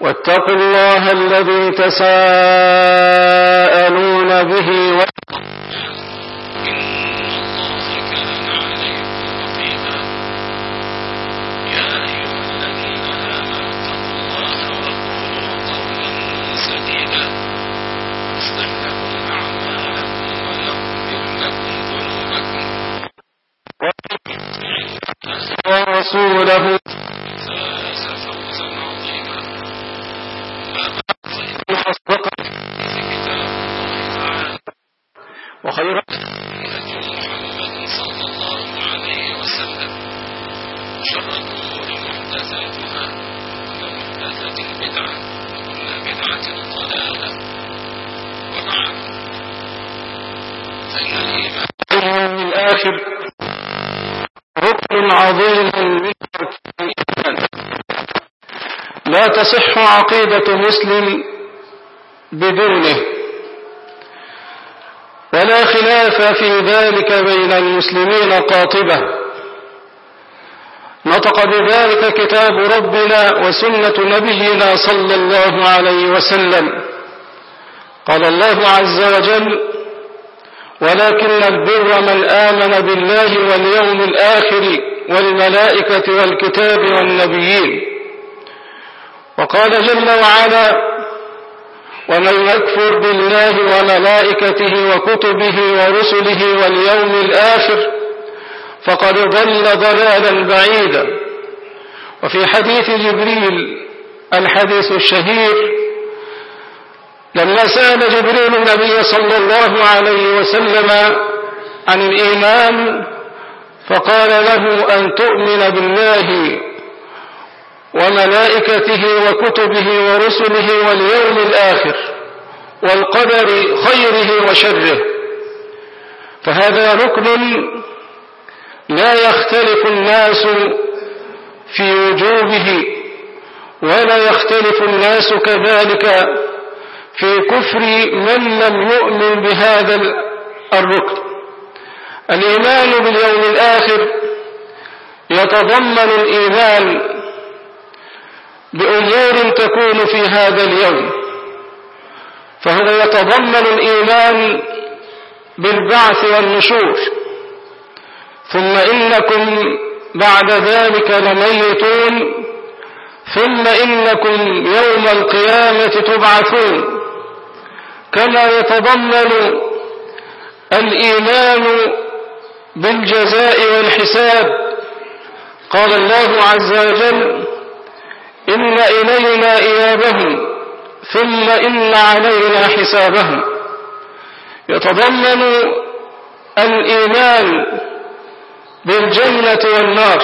واتقوا الله الذي تساءلون به الآخر ركن عظيم من الإيمان. لا تصح عقيدة مسلم بدونه. ولا خلاف في ذلك بين المسلمين قاطبة. نطق بذلك كتاب ربنا وسنة نبينا صلى الله عليه وسلم. قال الله عز وجل ولكن البر من آمن بالله واليوم الآخر والملائكة والكتاب والنبيين. وقال جل وعلا ومن يكفر بالله وملائكته وكتبه ورسله واليوم الآخر فقد ضل ضلالا بعيدا. وفي حديث جبريل الحديث الشهير لما سأل جبريل النبي صلى الله عليه وسلم عن الإيمان فقال له أن تؤمن بالله وملائكته وكتبه ورسله واليوم الآخر والقدر خيره وشره. فهذا ركن لا يختلف الناس في وجوبه ولا يختلف الناس كذلك في كفر من لم يؤمن بهذا الركن. الإيمان باليوم الآخر يتضمن الإيمان بأمور تكون في هذا اليوم. فهو يتضمن الإيمان بالبعث والنشور. ثم إنكم بعد ذلك لميتون. ثم إنكم يوم القيامة تبعثون. كما يتضمن الإيمان بالجزاء والحساب. قال الله عز وجل إن إلينا إيابهم ثم إن علينا حسابهم. يتضمن الإيمان بالجنة والنار.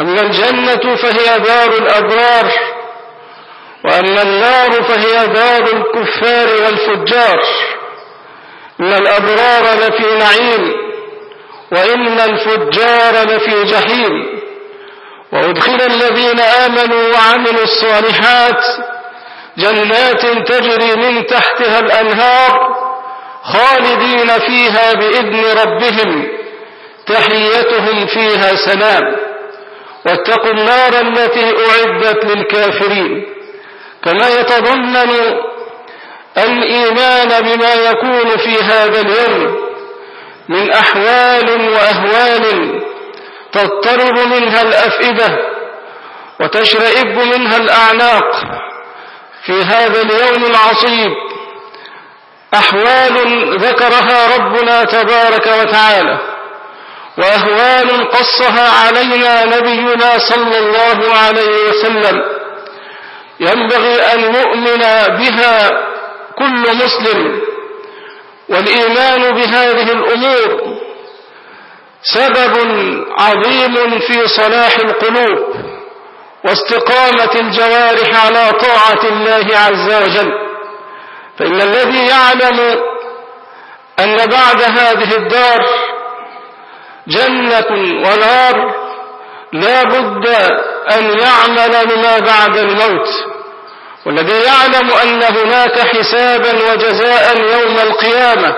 أما الجنة فهي دار الأبرار. وأما النار فهي دار الكفار والفجار. إن الأبرار لفي نعيم وإن الفجار لفي جحيم. وأدخل الذين آمنوا وعملوا الصالحات جنات تجري من تحتها الأنهار خالدين فيها بإذن ربهم تحيتهم فيها سلام. واتقوا النار التي أعدت للكافرين. كما يتضمن الإيمان بما يكون في هذا اليوم من أحوال وأهوال تضطرب منها الأفئدة وتشرئب منها الأعناق. في هذا اليوم العصيب أحوال ذكرها ربنا تبارك وتعالى وأهوال قصها علينا نبينا صلى الله عليه وسلم. ينبغي أن يؤمن بها كل مسلم والإيمان بهذه الأمور سبب عظيم في صلاح القلوب واستقامة الجوارح على طاعة الله عز وجل. فإن الذي يعلم أن بعد هذه الدار جنة ونار لا بد أن يعمل لما بعد الموت. والذي يعلم أن هناك حسابا وجزاء يوم القيامة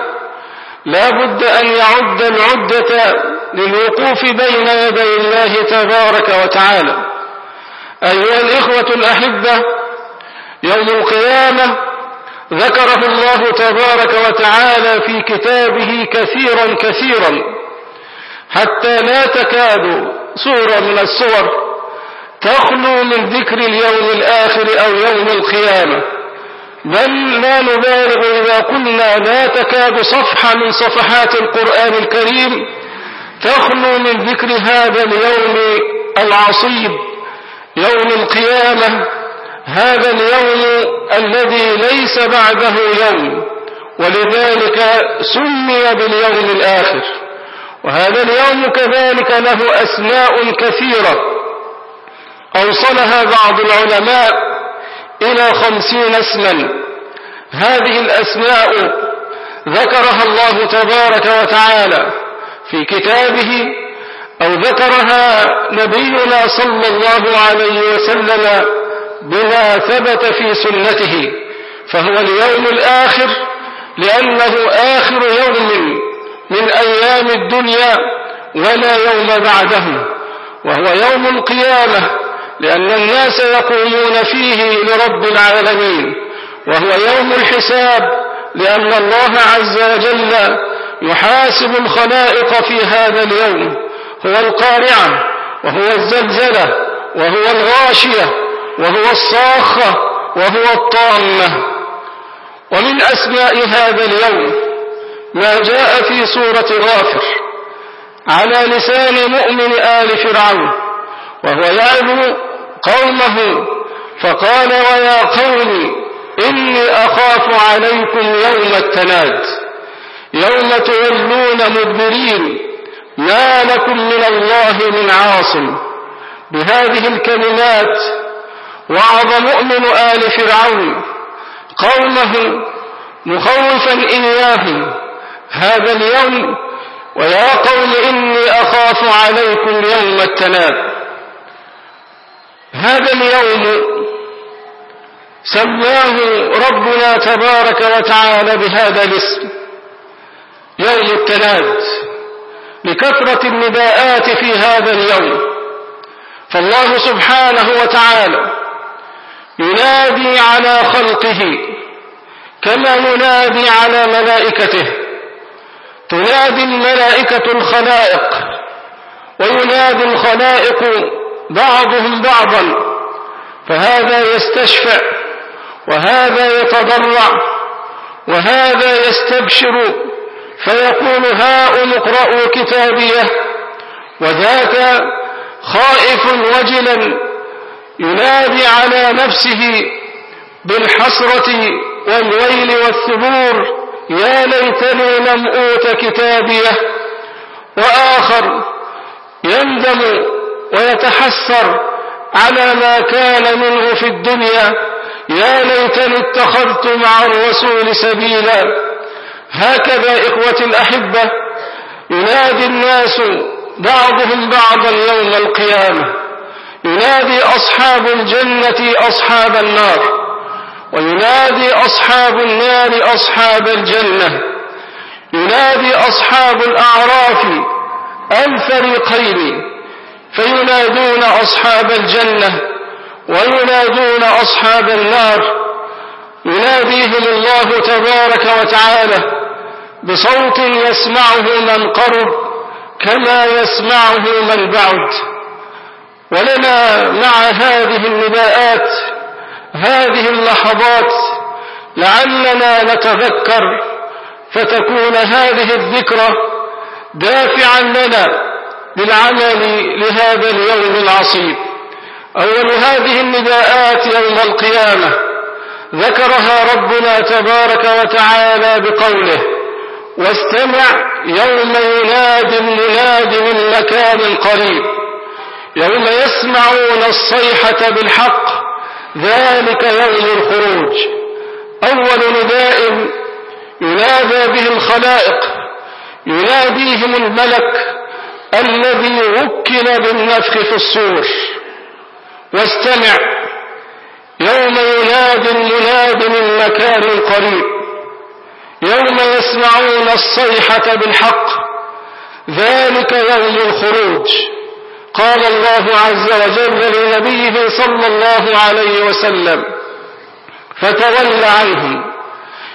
لا بد أن يعد العدة للوقوف بين يدي الله تبارك وتعالى. أيها الإخوة الأحبة يوم القيامة ذكره الله تبارك وتعالى في كتابه كثيرا كثيرا حتى لا تكاد سورة من السور تخلو من ذكر اليوم الآخر أو يوم القيامة. بل لا نبالغ إذا قلنا لا تكاد صفحة من صفحات القرآن الكريم تخلو من ذكر هذا اليوم العصيب يوم القيامة هذا اليوم الذي ليس بعده يوم. ولذلك سمي باليوم الآخر. وهذا اليوم كذلك له أسماء كثيرة. أوصلها بعض العلماء إلى خمسين اسما. هذه الأسماء ذكرها الله تبارك وتعالى في كتابه أو ذكرها نبينا صلى الله عليه وسلم بما ثبت في سنته فهو اليوم الآخر لأنه آخر يوم من أيام الدنيا ولا يوم بعده وهو يوم القيامة لأن الناس يقومون فيه لرب العالمين وهو يوم الحساب لأن الله عز وجل يحاسب الخلائق في هذا اليوم هو القارعة وهو الزلزلة وهو الغاشية وهو الصاخة وهو الطامة. ومن أسماء هذا اليوم ما جاء في سورة غافر على لسان مؤمن آل فرعون وهو يعلم قومه فقال ويا قوم إني أخاف عليكم يوم التناد يوم تولون مدبرين ما لكم من الله من عاصم. بهذه الكلمات وعظ مؤمن آل فرعون قومه مخوفا إياهم. هذا اليوم ويا قوم إني أخاف عليكم يوم التناد هذا اليوم سماه ربنا تبارك وتعالى بهذا الاسم يوم التناد. لكثرة النداءات في هذا اليوم فالله سبحانه وتعالى ينادي على خلقه كما ينادي على ملائكته. تنادي الملائكة الخلائق وينادي الخلائق بعضهم بعضا فهذا يستشفع وهذا يتضرع وهذا يستبشر فيقول هاؤم اقرأوا كتابيه وذاك خائف وجلا ينادي على نفسه بالحسرة والويل والثبور يا ليتني لم أوت كتابيه. وآخر يندم ويتحسر على ما كان منه في الدنيا. يا ليتني اتخذت مع الرسول سبيلا. هكذا إخوة الأحبة ينادي الناس بعضهم بعضا يوم القيامة. ينادي أصحاب الجنة أصحاب النار. وينادي أصحاب النار أصحاب الجنة. ينادي أصحاب الأعراف الفريقين. فينادون أصحاب الجنة وينادون أصحاب النار. يناديهم الله تبارك وتعالى بصوت يسمعه من قرب كما يسمعه من بعد. ولنا مع هذه النداءات هذه اللحظات لعلنا نتذكر فتكون هذه الذكرى دافعا لنا للعمل لهذا اليوم العصيب. أول هذه النداءات يوم القيامة ذكرها ربنا تبارك وتعالى بقوله واستمع يوم ينادي المناد من مكان قريب يوم يسمعون الصيحة بالحق ذلك يوم الخروج. أول نداء ينادى به الخلائق يناديهم الملك الذي وكل بالنفخ في الصور. واستمع. يوم ينادي المناد من مكان قريب. يوم يسمعون الصيحة بالحق. ذلك يوم الخروج. قال الله عز وجل لنبيه صلى الله عليه وسلم فتول عنهم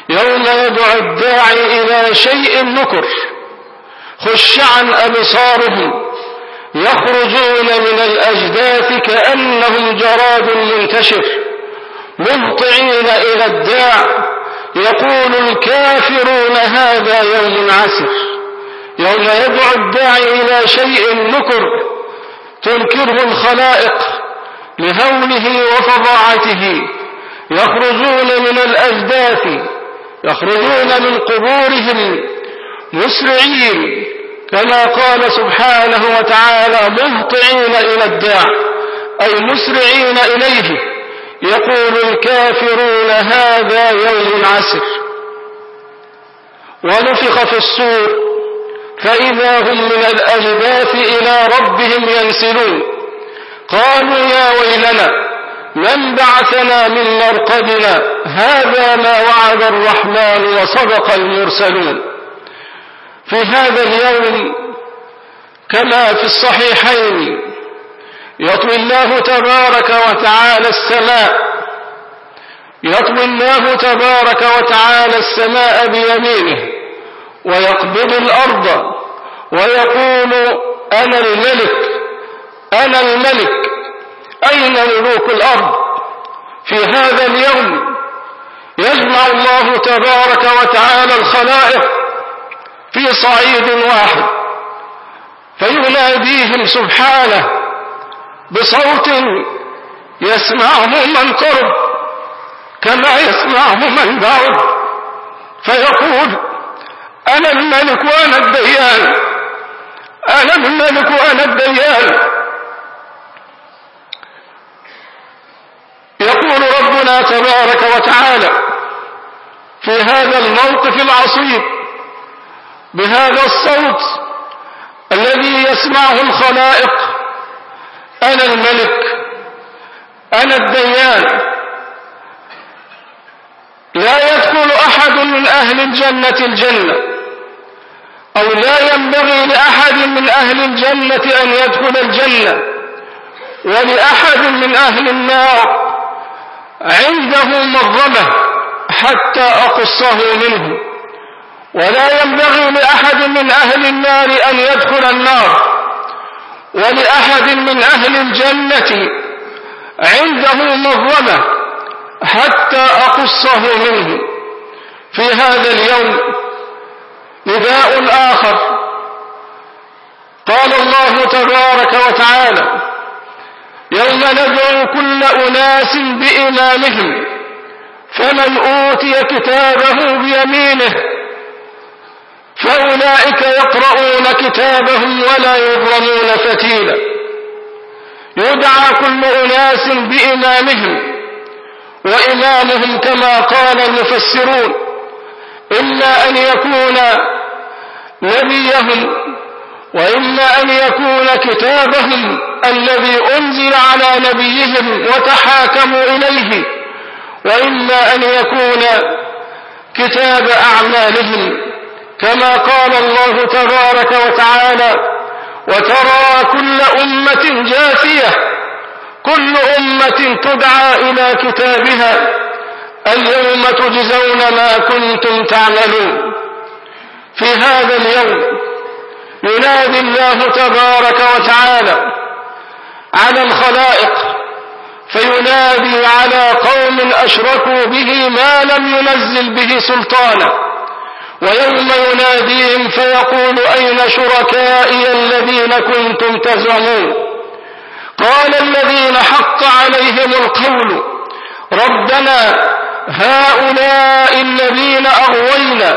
يوم يدعو الداعي إلى شيء نكر خش عن أبصارهم يخرجون من الأجداث كأنهم جراد منتشر مهطعين إلى الداع يقول الكافرون هذا يوم عسر يوم يدعو الداعي إلى شيء نكر. تنكره الخلائق لهوله وفظاعته يخرجون من الأجداث يخرجون من قبورهم مسرعين كما قال سبحانه وتعالى مهطعين إلى الداع أي مسرعين إليه يقول الكافرون هذا يوم عسر ونفخ في الصور فإذا هم من الأجداث إلى ربهم ينسلون. قالوا يا ويلنا من بعثنا من مرقدنا. هذا ما وعد الرحمن وصدق المرسلون. في هذا اليوم كما في الصحيحين يطوي الله تبارك وتعالى السماء. يطوي الله تبارك وتعالى السماء بيمينه. ويقبض الأرض ويقول أنا الملك أنا الملك أين ملوك الأرض؟ في هذا اليوم يجمع الله تبارك وتعالى الخلائق في صعيد واحد فيناديهم سبحانه بصوت يسمعه من قرب كما يسمعه من بعد فيقول أنا الملك وأنا الديان. أنا الملك وأنا الديان. يقول ربنا تبارك وتعالى في هذا الموقف العصيب بهذا الصوت الذي يسمعه الخلائق أنا الملك أنا الديان. لا يدخل أحد من أهل الجنة الجنة. أو لا ينبغي لأحد من أهل الجنة أن يدخل الجنة. ولأحد من أهل النار عنده مظلمة حتى أقصه منه. ولا ينبغي لأحد من أهل النار أن يدخل النار. ولأحد من أهل الجنة عنده مظلمة حتى أقصه منه. في هذا اليوم نداء آخر. قال الله تبارك وتعالى يوم ندعو كل أناس بإمامهم فمن أوتي كتابه بيمينه فأولئك يقرؤون كتابهم ولا يظلمون فتيلا. يدعى كل أناس بإمامهم وإمامهم كما قال المفسرون إما أن يكون نبيهم وإما أن يكون كتابهم الذي أنزل على نبيهم وتحاكموا إليه وإما أن يكون كتاب أعمالهم كما قال الله تبارك وتعالى وترى كل أمة جاثية كل أمة تدعى إلى كتابها اليوم تجزون ما كنتم تعملون في هذا اليوم ينادي الله تبارك وتعالى على الخلائق فينادي على قوم أشركوا به ما لم ينزل به سلطانا ويوم يناديهم فيقول أين شركائي الذين كنتم تزعمون؟ قال الذين حق عليهم القول ربنا هؤلاء الذين أغوينا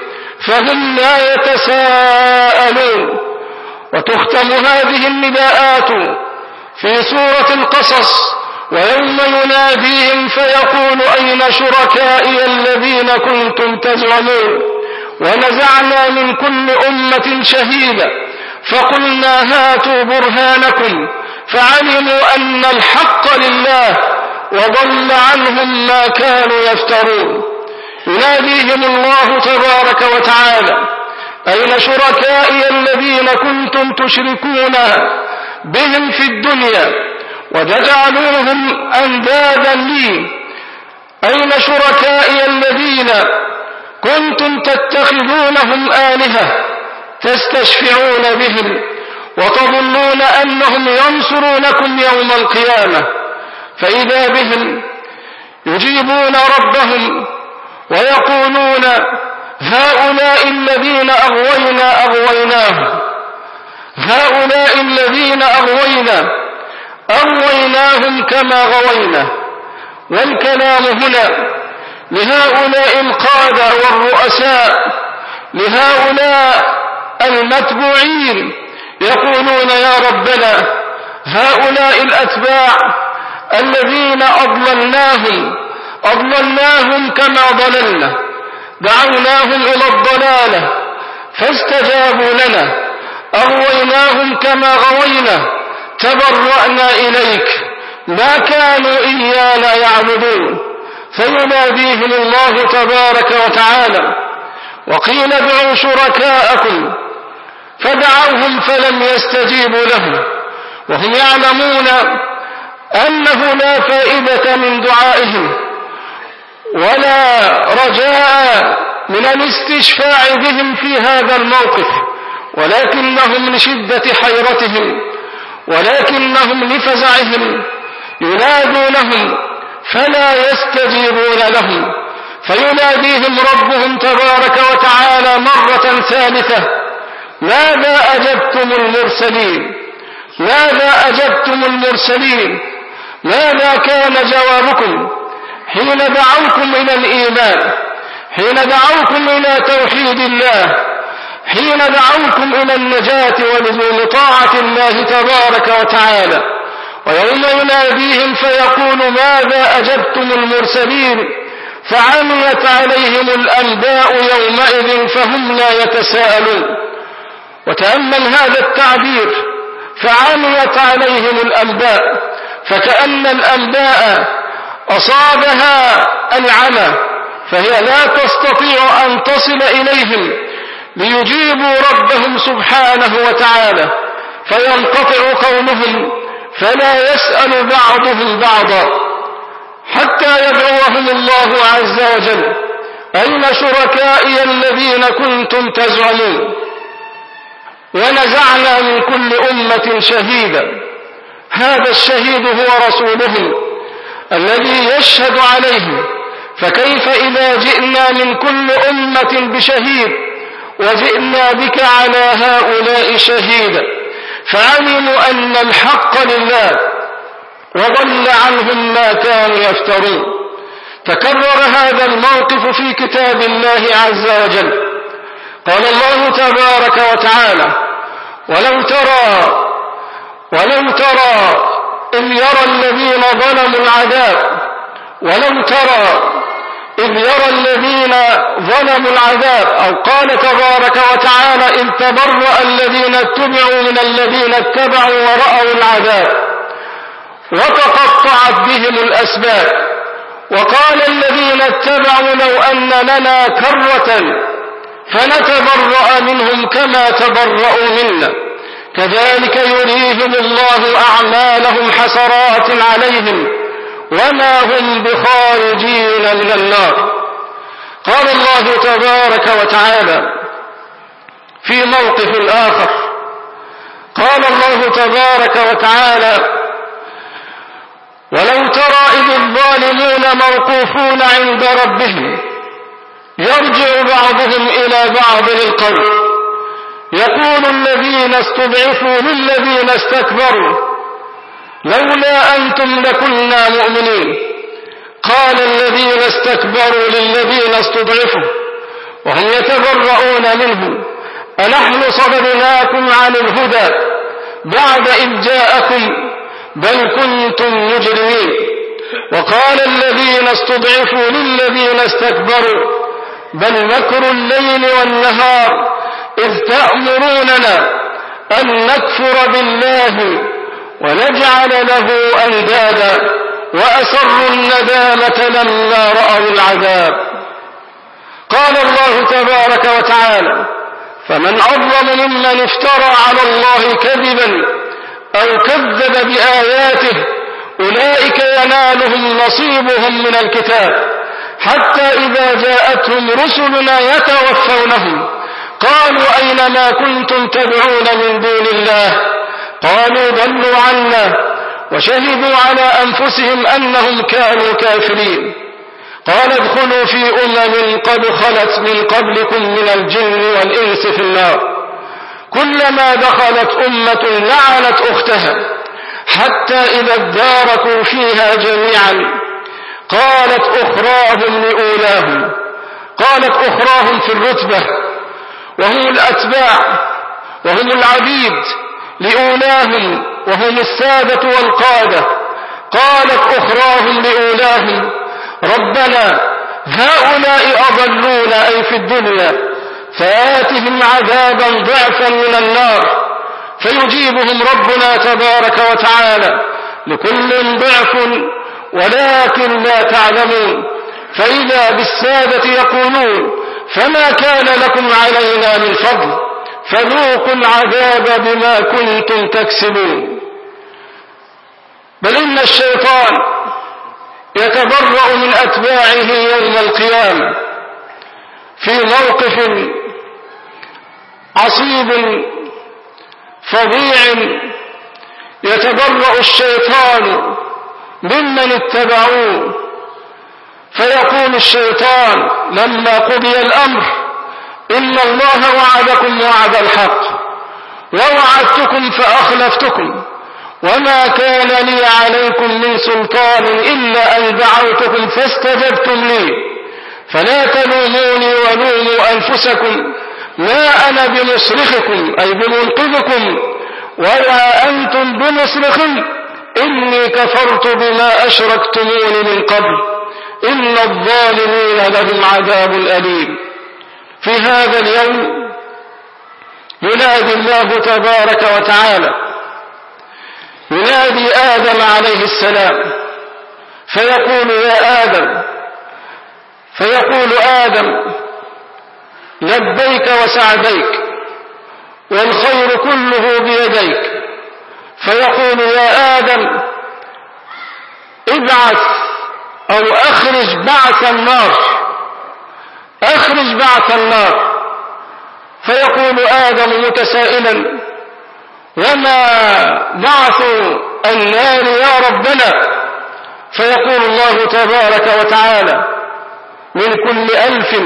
فهم لا يتساءلون. وتختم هذه النداءات في سورة القصص ويوم يناديهم فيقول أين شركائي الذين كنتم تزعمون؟ ونزعنا من كل أمة شهيدا فقلنا هاتوا برهانكم فعلموا أن الحق لله وضل عنهم ما كانوا يفترون. يناديهم الله تبارك وتعالى أين شركائي الذين كنتم تشركون بهم في الدنيا وتجعلونهم أندادا لي؟ أين شركائي الذين كنتم تتخذونهم آلهة تستشفعون بهم وتظنون أنهم ينصرونكم يوم القيامة؟ فإذا بهم يجيبون ربهم ويقولون هؤلاء الذين أغوينا أغويناهم هؤلاء الذين أغوينا أغويناهم كما غوينا. والكلام هنا لهؤلاء القادة والرؤساء لهؤلاء المتبوعين. يقولون يا ربنا هؤلاء الأتباع الذين أضللناهم أضللناهم كما ضللنا دعوناهم إلى الضلالة فاستجابوا لنا أغويناهم كما غوينا تبرأنا إليك ما كانوا إيانا يعبدون. فيناديهم الله تبارك وتعالى وقيل ادعوا شركاءكم فدعوهم فلم يستجيبوا لهم وهم يعلمون أنه لا فائدة من دعائهم. ولا رجاء من الاستشفاع بهم في هذا الموقف ولكنهم لشدة حيرتهم ولكنهم لفزعهم ينادونهم فلا يستجيبون لهم فيناديهم ربهم تبارك وتعالى مرة ثالثة ماذا أجبتم المرسلين؟ ماذا أجبتم المرسلين؟ ماذا كان جوابكم؟ حين دعوكم إلى الإيمان حين دعوكم إلى توحيد الله حين دعوكم إلى النجاة ولزوم طاعة الله تبارك وتعالى ويوم يناديهم فيقول ماذا أجبتم المرسلين؟ فعميت عليهم الأنباء يومئذ فهم لا يتساءلون. وتأمل هذا التعبير فعميت عليهم الأنباء فكأن الأنباء أصابها العمى فهي لا تستطيع أن تصل إليهم ليجيبوا ربهم سبحانه وتعالى فينقطع قولهم فلا يسأل بعضهم بعضا. حتى يدعوهم الله عز وجل أين شركائي الذين كنتم تزعمون؟ ونزعنا من كل أمة شهيدا. هذا الشهيد هو رسولهم. الذي يشهد عليهم فكيف إذا جئنا من كل أمة بشهيد وجئنا بك على هؤلاء شهيدا فعلموا أن الحق لله وضل عنهم ما كانوا يفترون. تكرر هذا الموقف في كتاب الله عز وجل. قال الله تبارك وتعالى ولو ترى ولو ترى إذ يرى الذين ظلموا العذاب ولو ترى إذ يرى الذين ظلموا العذاب أو قال تبارك وتعالى إذ تبرأ الذين اتبعوا من الذين اتبعوا ورأوا العذاب وتقطعت بهم الأسباب وقال الذين اتبعوا لو أن لنا كرة فنتبرأ منهم كما تبرأوا منا كذلك يريهم الله أعمالهم حسرات عليهم وما هم بخارجين من النار. قال الله تبارك وتعالى في موقف آخر. قال الله تبارك وتعالى ولو ترى إذ الظالمون موقوفون عند ربهم يرجع بعضهم إلى بعض القول يقول الذين استضعفوا للذين استكبروا لولا أنتم لكنا مؤمنين. قال الذين استكبروا للذين استضعفوا وهم يتبرؤون منهم أنحن صددناكم عن الهدى بعد إذ جاءكم بل كنتم مجرمين. وقال الذين استضعفوا للذين استكبروا بل مكر الليل والنهار إذ تأمروننا أن نكفر بالله ونجعل له أندادا وأسروا الندامة لما رأوا العذاب. قال الله تبارك وتعالى فمن أظلم ممن افترى على الله كذبا أو كذب بآياته أولئك ينالهم نصيبهم من الكتاب حتى إذا جاءتهم رسلنا يتوفونهم قالوا أين ما كنتم تدعون من دون الله؟ قالوا ضلوا عنا وشهدوا على أنفسهم أنهم كانوا كافرين. قال ادخلوا في أمم قد خلت من قبلكم من الجن والإنس في النار. كلما دخلت أمة لعنت أختها حتى إذا اداركوا فيها جميعا. قالت أخراهم لأولاهم. قالت أخراهم في الرتبة. وهم الأتباع وهم العبيد لأولاهم وهم السادة والقادة. قالت أخراهم لأولاهم ربنا هؤلاء أضلونا أي في الدنيا فآتهم عذابا ضعفا من النار. فيجيبهم ربنا تبارك وتعالى لكل ضعف ولكن لا تعلمون. فإذا بالسادة يقولون فما كان لكم علينا من فضل فذوقوا العذاب بما كنتم تكسبون. بل إن الشيطان يتبرأ من أتباعه يوم القيامة في موقف عصيب فظيع. يتبرأ الشيطان ممن اتبعوه فيقول الشيطان لما قضي الأمر إن الله وعدكم وعد الحق ووعدتكم فأخلفتكم وما كان لي عليكم من سلطان إلا أن دعوتكم فاستجبتم لي فلا تلوموني ولوموا أنفسكم ما أنا بمصرخكم أي بمنقذكم ولا أنتم بمصرخي إني كفرت بما أشركتمون من قبل. إن الظالمين لهم عذاب أليم. في هذا اليوم ينادي الله تبارك وتعالى ينادي آدم عليه السلام فيقول يا آدم فيقول آدم لبيك وسعديك والخير كله بيديك. فيقول يا آدم ابعث أو أخرج بعث النار. أخرج بعث النار. فيقول آدم متسائلا وما بعث النار يا ربنا؟ فيقول الله تبارك وتعالى من كل ألف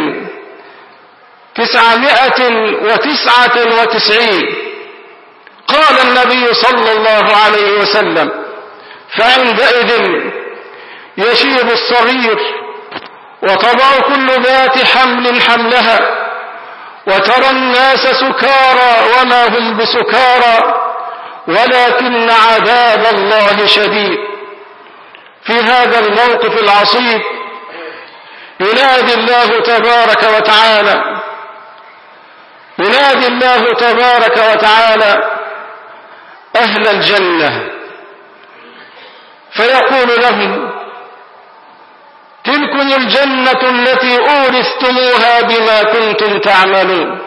تسعمائة وتسعة وتسعين. قال النبي صلى الله عليه وسلم فعندئذ يشيب الصغير وتضع كل ذات حمل حملها وترى الناس سكارى وما هم بسكارى ولكن عذاب الله شديد. في هذا الموقف العصيب ينادي الله تبارك وتعالى ينادي الله تبارك وتعالى أهل الجنة فيقول لهم تلكم الجنة التي أورثتموها بما كنتم تعملون.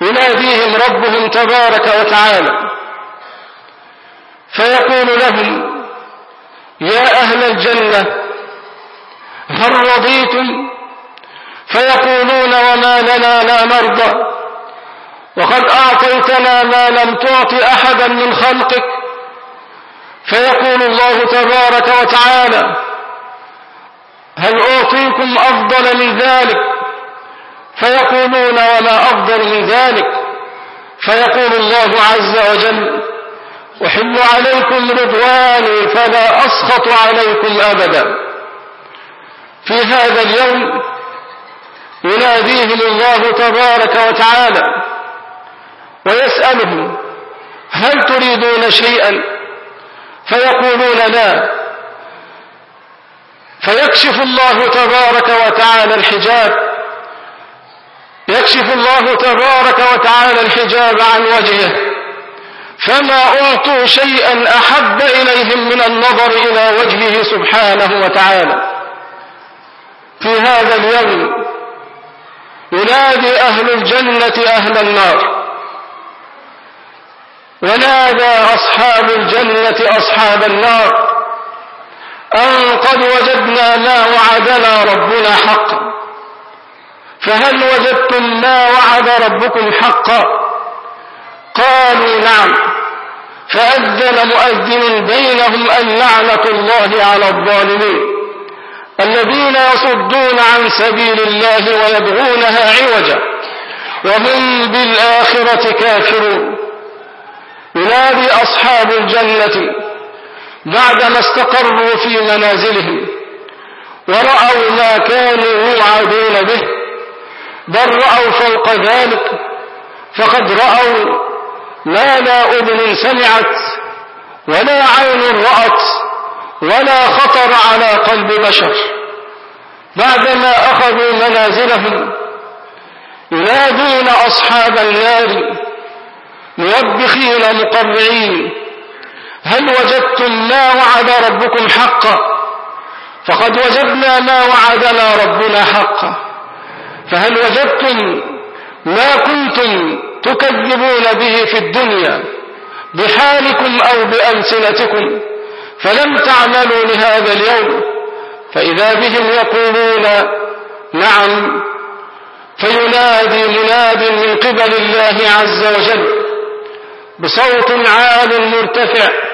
يناديهم ربهم تبارك وتعالى فيقول لهم يا أهل الجنة هل رضيتم؟ فيقولون وما لنا لا نرضى وقد أعطيتنا ما لم تعط أحدا من خلقك. فيقول الله تبارك وتعالى هل أعطيكم أفضل من ذلك فيقولون وما أفضل من ذلك فيقول الله عز وجل أحل عليكم رضواني فلا أسخط عليكم أبدا. في هذا اليوم يناديهم الله تبارك وتعالى ويسألهم هل تريدون شيئا؟ فيقولون لا. فيكشف الله تبارك وتعالى الحجاب. يكشف الله تبارك وتعالى الحجاب عن وجهه. فما أعطوا شيئا أحب إليهم من النظر إلى وجهه سبحانه وتعالى. في هذا اليوم ينادي أهل الجنة أهل النار. ونادى أصحاب الجنة أصحاب النار. أن قد وجدنا ما وعدنا ربنا حقا. فهل وجدتم ما وعد ربكم حقا؟ قالوا نعم. فأذن مؤذن بينهم أن لعنة الله على الظالمين الذين يصدون عن سبيل الله ويبغونها عوجا وهم بالآخرة كافرون. ينادي أصحاب الجنة بعدما استقروا في منازلهم ورأوا ما كانوا يوعدون به بل رأوا فوق ذلك فقد رأوا ما لا أذن سمعت ولا عين رأت ولا خطر على قلب بشر. بعدما أخذوا منازلهم ينادون أصحاب النار موبخين مقرعين هل وجدتم ما وعد ربكم حقا؟ فقد وجدنا ما وعدنا ربنا حقا. فهل وجدتم ما كنتم تكذبون به في الدنيا بحالكم أو بألسنتكم؟ فلم تعملوا لهذا اليوم. فإذا بهم يقولون نعم فينادي مناد من قبل الله عز وجل بصوت عال مرتفع.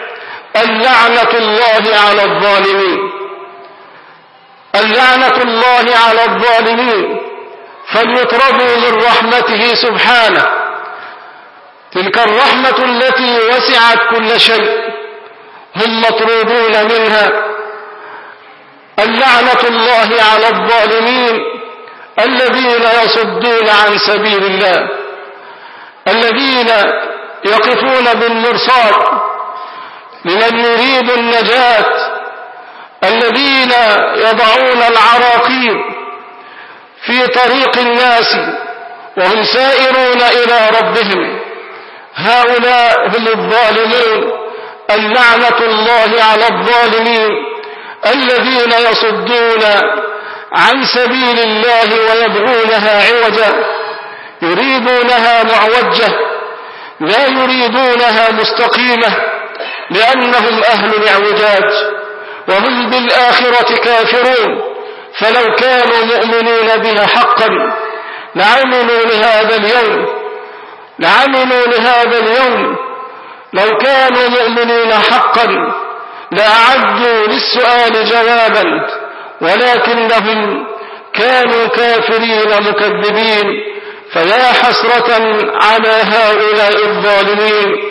اللعنة الله على الظالمين. اللعنة الله على الظالمين. فليطردوا من رحمته سبحانه. تلك الرحمة التي وسعت كل شيء. هم مطرودون منها. اللعنة الله على الظالمين. الذين يصدون عن سبيل الله. الذين يقفون بالمرصاد. لمن يريد النجاة الذين يضعون العراقيل في طريق الناس وهم سائرون إلى ربهم. هؤلاء هم الظالمون اللعنة الله على الظالمين الذين يصدون عن سبيل الله ويبغونها عوجا يريدونها معوجة لا يريدونها مستقيمة. لأنهم أهل الاعوجاج وهم بالآخرة كافرون. فلو كانوا مؤمنين بها حقا لعملوا لهذا اليوم لعملوا لهذا اليوم. لو كانوا مؤمنين حقا لأعدوا للسؤال جوابا ولكنهم كانوا كافرين مكذبين. فيا حسرة على هؤلاء الظالمين.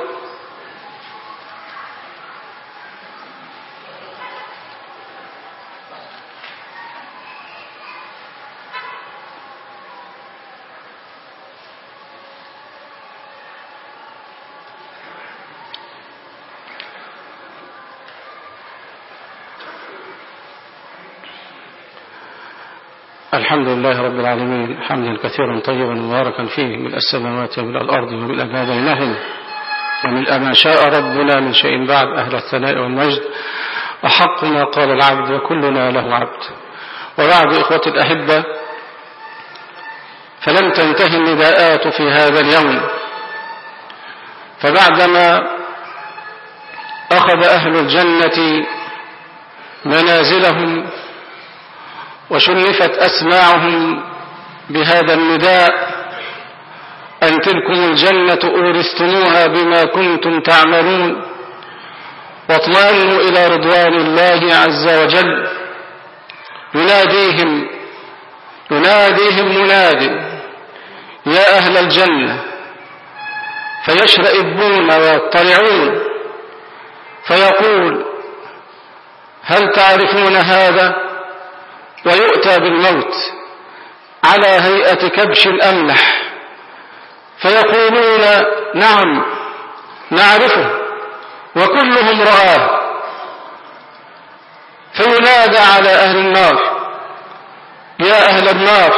الحمد لله رب العالمين حمدا كثيرا طيبا مباركا فيه من السماوات ومن الأرض ومن ما بينهم ومن ما شاء ربنا من شيء بعد أهل الثناء والمجد. أحق ما قال العبد وكلنا له عبد. وبعد إخوة الأحبة فلم تنتهي النداءات في هذا اليوم. فبعدما أخذ أهل الجنة منازلهم وشرفت أسماعهم بهذا النداء أن تلكم الجنة أورثتموها بما كنتم تعملون واطمئنوا إلى رضوان الله عز وجل. يناديهم يناديهم مناد يا أهل الجنة فيشرئبون ويطلعون فيقول هل تعرفون هذا؟ ويؤتى بالموت على هيئة كبش أملح فيقولون نعم نعرفه وكلهم رآه. فينادى على أهل النار يا أهل النار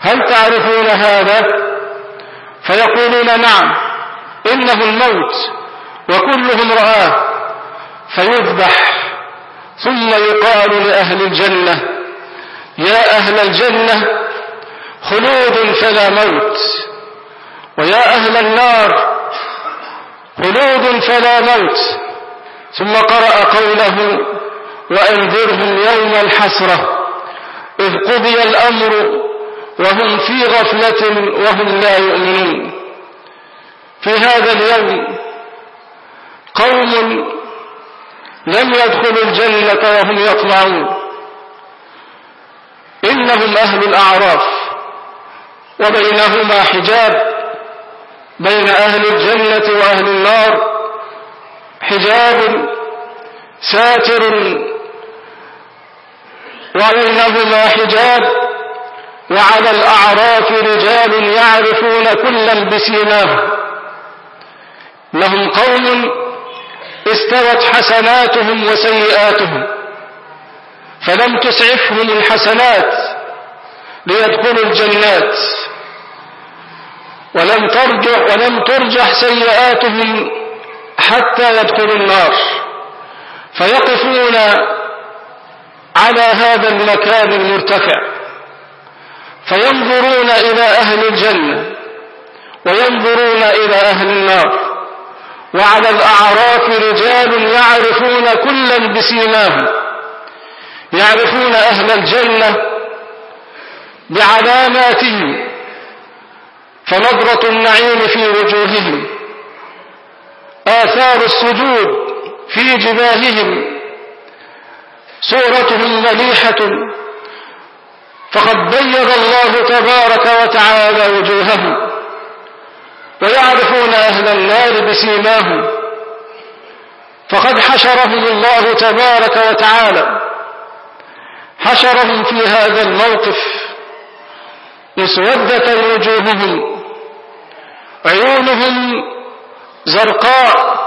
هل تعرفون هذا؟ فيقولون نعم إنه الموت وكلهم رآه. فيذبح ثم يقال لأهل الجنة يا أهل الجنة خلود فلا موت ويا أهل النار خلود فلا موت. ثم قرأ قوله وأنذرهم يوم الحسرة إذ قضي الأمر وهم في غفلة وهم لا يؤمنون. في هذا اليوم قوم لم يدخلوا الجنة وهم يطمعون. إنهم أهل الأعراف وبينهما حجاب بين أهل الجنة وأهل النار. حجاب ساتر وبينهما حجاب. وعلى الأعراف رجال يعرفون كلا بسيماهم. لهم قوم استوت حسناتهم وسيئاتهم فلم تسعفهم الحسنات ليدخلوا الجنات ولم ترجح ولم ترجح سيئاتهم حتى يدخلوا النار. فيقفون على هذا المكان المرتفع فينظرون إلى أهل الجنة وينظرون إلى أهل النار. وعلى الأعراف رجال يعرفون كلا بسيماهم. يعرفون أهل الجنة بعلاماتهم فنظرة النعيم في وجوههم. آثار السجود في جباههم. صورتهم مليحة. فقد بيض الله تبارك وتعالى وجوههم. ويعرفون أهل النار بسيماهم. فقد حشرهم الله تبارك وتعالى. حشرهم في هذا الموقف مسودة وجوههم عيونهم زرقاء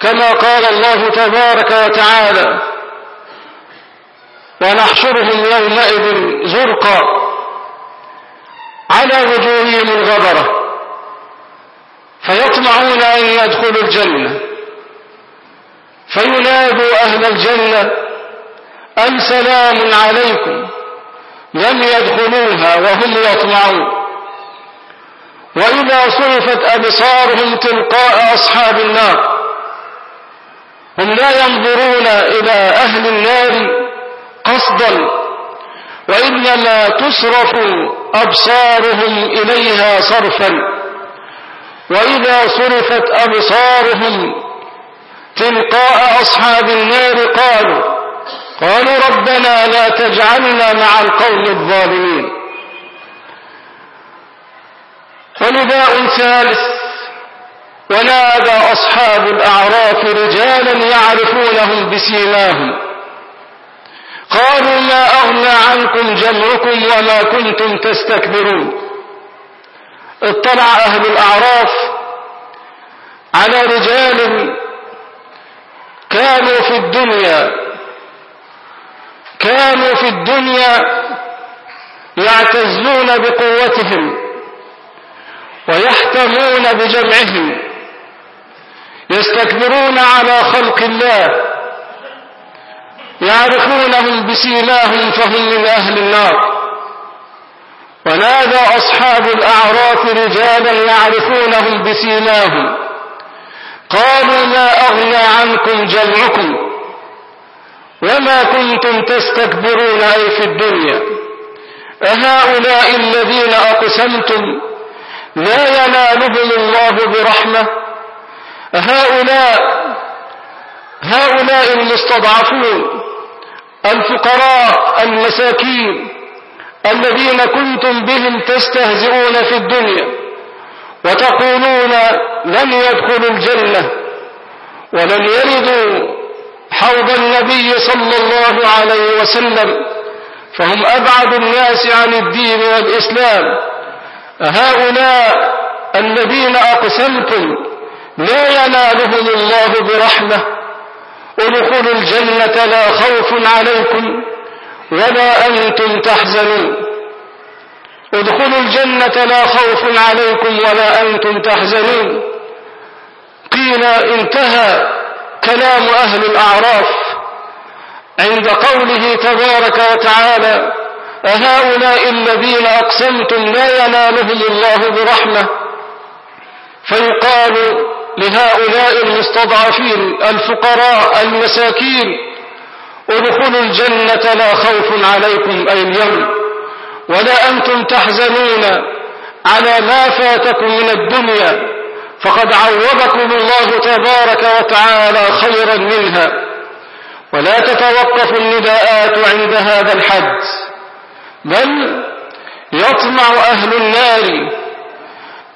كما قال الله تبارك وتعالى ونحشرهم يومئذ زرقا على وجوههم الغبره فيطمعون أن يدخلوا الجنة. فينادوا أهل الجنة أن سلام عليكم؟ لم يدخلوها وهم يطمعون. وإذا صرفت أبصارهم تلقاء أصحاب النار هم لا ينظرون إلى أهل النار قصدا وإنما تصرف أبصارهم إليها صرفا. وإذا صرفت أبصارهم تلقاء أصحاب النار قالوا قالوا ربنا لا تجعلنا مع القوم الظالمين. ونداء ثالث ونادى أصحاب الأعراف رجالا يعرفونهم بسيماهم. قالوا ما أغنى عنكم جمعكم وما كنتم تستكبرون. اطلع أهل الأعراف على رجال كانوا في الدنيا كانوا في الدنيا يعتزون بقوتهم ويحتمون بجمعهم يستكبرون على خلق الله يعرفونهم بسيماهم فهم من أهل النار. ونادى أصحاب الأعراف رجالا يعرفونهم بسيماهم. قالوا ما أغنى عنكم جمعكم؟ وما كنتم تستكبرون أي في الدنيا؟ أهؤلاء الذين أقسمتم لا ينالهم الله برحمة؟ هؤلاء هؤلاء المستضعفون الفقراء المساكين الذين كنتم بهم تستهزئون في الدنيا وتقولون لن يدخلوا الجنة ولن يردوا حوض النبي صلى الله عليه وسلم فهم أبعد الناس عن الدين والإسلام هؤلاء الذين أقسمتم لا ينالهم الله برحمة ادخلوا الجنة لا خوف عليكم ولا أنتم تحزنون. ادخلوا الجنة لا خوف عليكم ولا أنتم تحزنون. قيل انتهى كلام أهل الأعراف عند قوله تبارك وتعالى أهؤلاء الذين أقسمتم لا ينالهم الله برحمة. فيقال لهؤلاء المستضعفين الفقراء المساكين ادخلوا الجنة لا خوف عليكم أي اليوم ولا أنتم تحزنون على ما فاتكم من الدنيا فقد عوضكم الله تبارك وتعالى خيرا منها ولا تتوقف النداءات عند هذا الحد بل يطمع أهل النار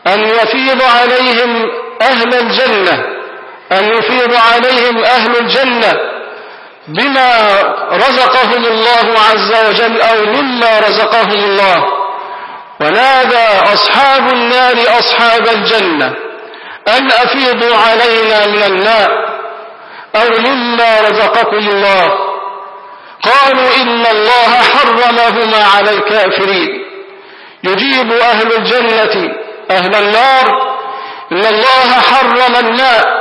أن يفيض عليهم أهل الجنة أن يفيض عليهم أهل الجنة بما رزقهم الله عز وجل أو مما رزقهم الله. ونادى أصحاب النار أصحاب الجنة أن أفيضوا علينا من الماء أو مما رزقكم الله. قالوا إن الله حرمهما على الكافرين. يجيب أهل الجنة أهل النار. إن الله حرم الماء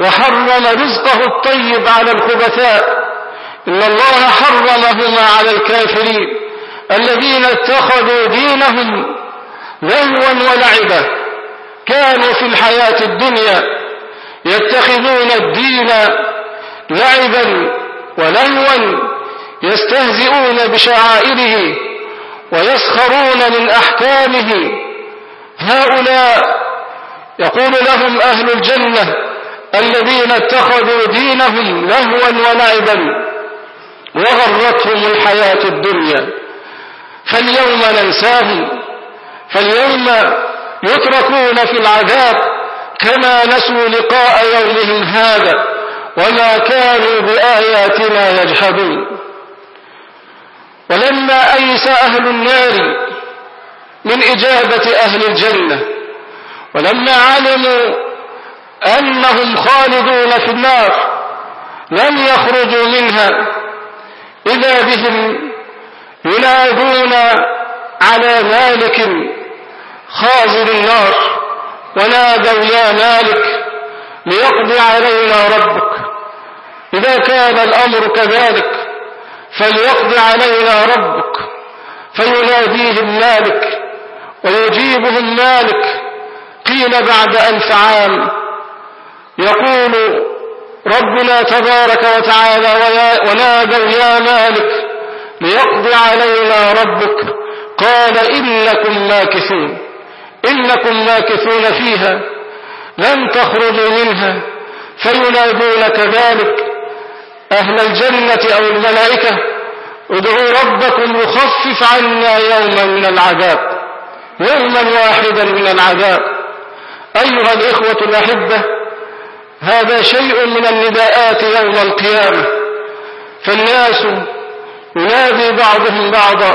وحرم رزقه الطيب على الخبثاء. إن الله حرمهما على الكافرين الذين اتخذوا دينهم لهوا ولعبا. كانوا في الحياة الدنيا يتخذون الدين لعبا ولهوا يستهزئون بشعائره ويسخرون من أحكامه. هؤلاء يقول لهم أهل الجنة الذين اتخذوا دينهم لهوا ولعبا وغرتهم الحياة الدنيا. فاليوم ننساهم. فاليوم يتركون في العذاب كما نسوا لقاء يومهم هذا وما كانوا بآياتنا يجحدون. ولما أيس أهل النار من إجابة أهل الجنة ولما علموا أنهم خالدون في النار لم يخرجوا منها. إذا بهم ينادون على مالك خازن النار ونادوا يا مالك ليقضي علينا ربك. إذا كان الأمر كذلك فليقضي علينا ربك. فيناديهم مالك ويجيبهم مالك قيل بعد ألف عام. يقول ربنا تبارك وتعالى ونادوا يا مالك ليقضي علينا ربك. قال إنكم ماكثون. إنكم ماكثون فيها. لن تخرجوا منها. فينادون كذلك أهل الجنة أو الملائكة. ادعوا ربكم يخفف عنا يوما من العذاب. يوما واحدا من العذاب. أيها الإخوة الأحبة هذا شيء من النداءات يوم القيامة. فالناس ينادي بعضهم بعضا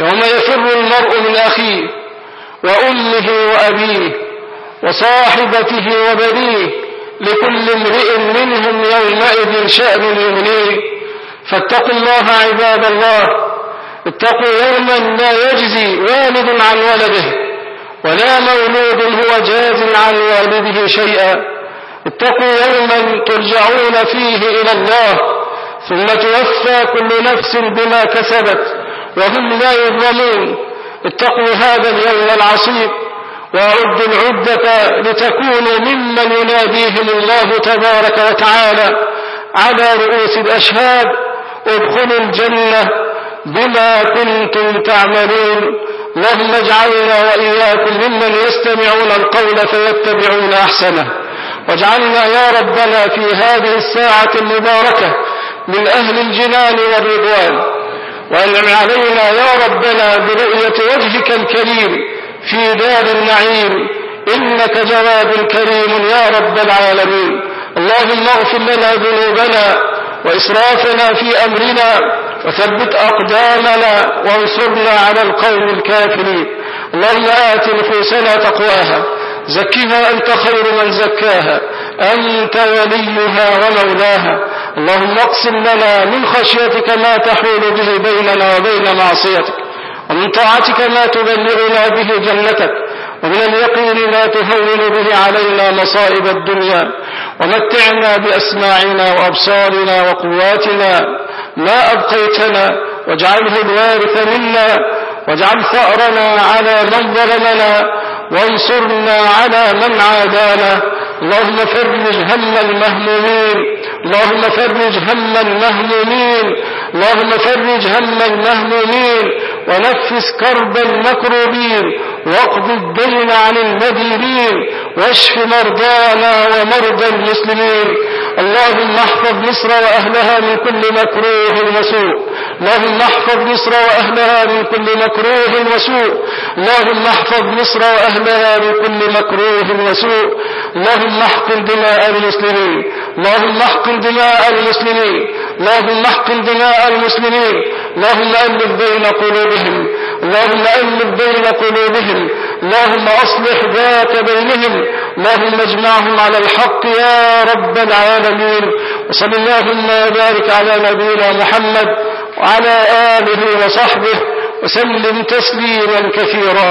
يوم يفر المرء من أخيه وأمه وأبيه وصاحبته وبنيه لكل امرئ منهم يومئذ شأن يغنيه. فاتقوا الله عباد الله اتقوا يوما لا يجزي والد عن ولده ولا مولود هو جاز عن والده شيئا. اتقوا يوما ترجعون فيه إلى الله ثم توفى كل نفس بما كسبت وهم لا يظلمون. اتقوا هذا اليوم العصيب وأعدوا العدة لتكونوا ممن يناديهم الله تبارك وتعالى على رؤوس الأشهاد ادخلوا الجنة بما كنتم تعملون. اللهم اجعلنا وإياكم ممن يستمعون القول فيتبعون أحسنه. واجعلنا يا ربنا في هذه الساعة المباركة من أهل الجنان والرضوان وأنعم علينا يا ربنا برؤية وجهك الكريم في دار النعيم إنك جواد كريم يا رب العالمين. اللهم اغفر لنا ذنوبنا وإسرافنا في أمرنا وثبت أقدامنا وانصرنا على القوم الكافرين. اللهم آت نفوسنا تقواها. زكها أنت خير من زكاها أنت وليها ومولاها. اللهم اقسم لنا من خشيتك ما تحول به بيننا وبين معصيتك ومن طاعتك ما تبلغنا به جنتك ومن اليقين ما تهون به علينا مصائب الدنيا. ومتعنا بأسماعنا وأبصارنا وقواتنا ما أبقيتنا واجعله الوارث منا واجعل ثأرنا على من ظلمنا وانصرنا على من عادانا. اللهم فرج هم المهمومين. اللهم فرج هم المهمومين. اللهم فرج هم المهمومين. ونفس كرب المكروبين. واقض الدين عن المدينين واشف مرضانا ومرضى المسلمين. اللهم احفظ مصر وأهلها من كل مكروه وسوء. اللهم احفظ مصر وأهلها من كل مكروه وسوء. اللهم احفظ مصر وأهلها من كل مكروه وسوء. اللهم احقن دماء المسلمين. اللهم احقن دماء المسلمين. اللهم احقن دماء المسلمين. اللهم ألف بين قلوبهم. اللهم ألف بين قلوبهم اللهم أصلح ذات بينهم اللهم اجمعهم على الحق يا رب العالمين وصل اللهم وبارك على نبينا محمد وعلى آله وصحبه وسلم تسليما كثيرا.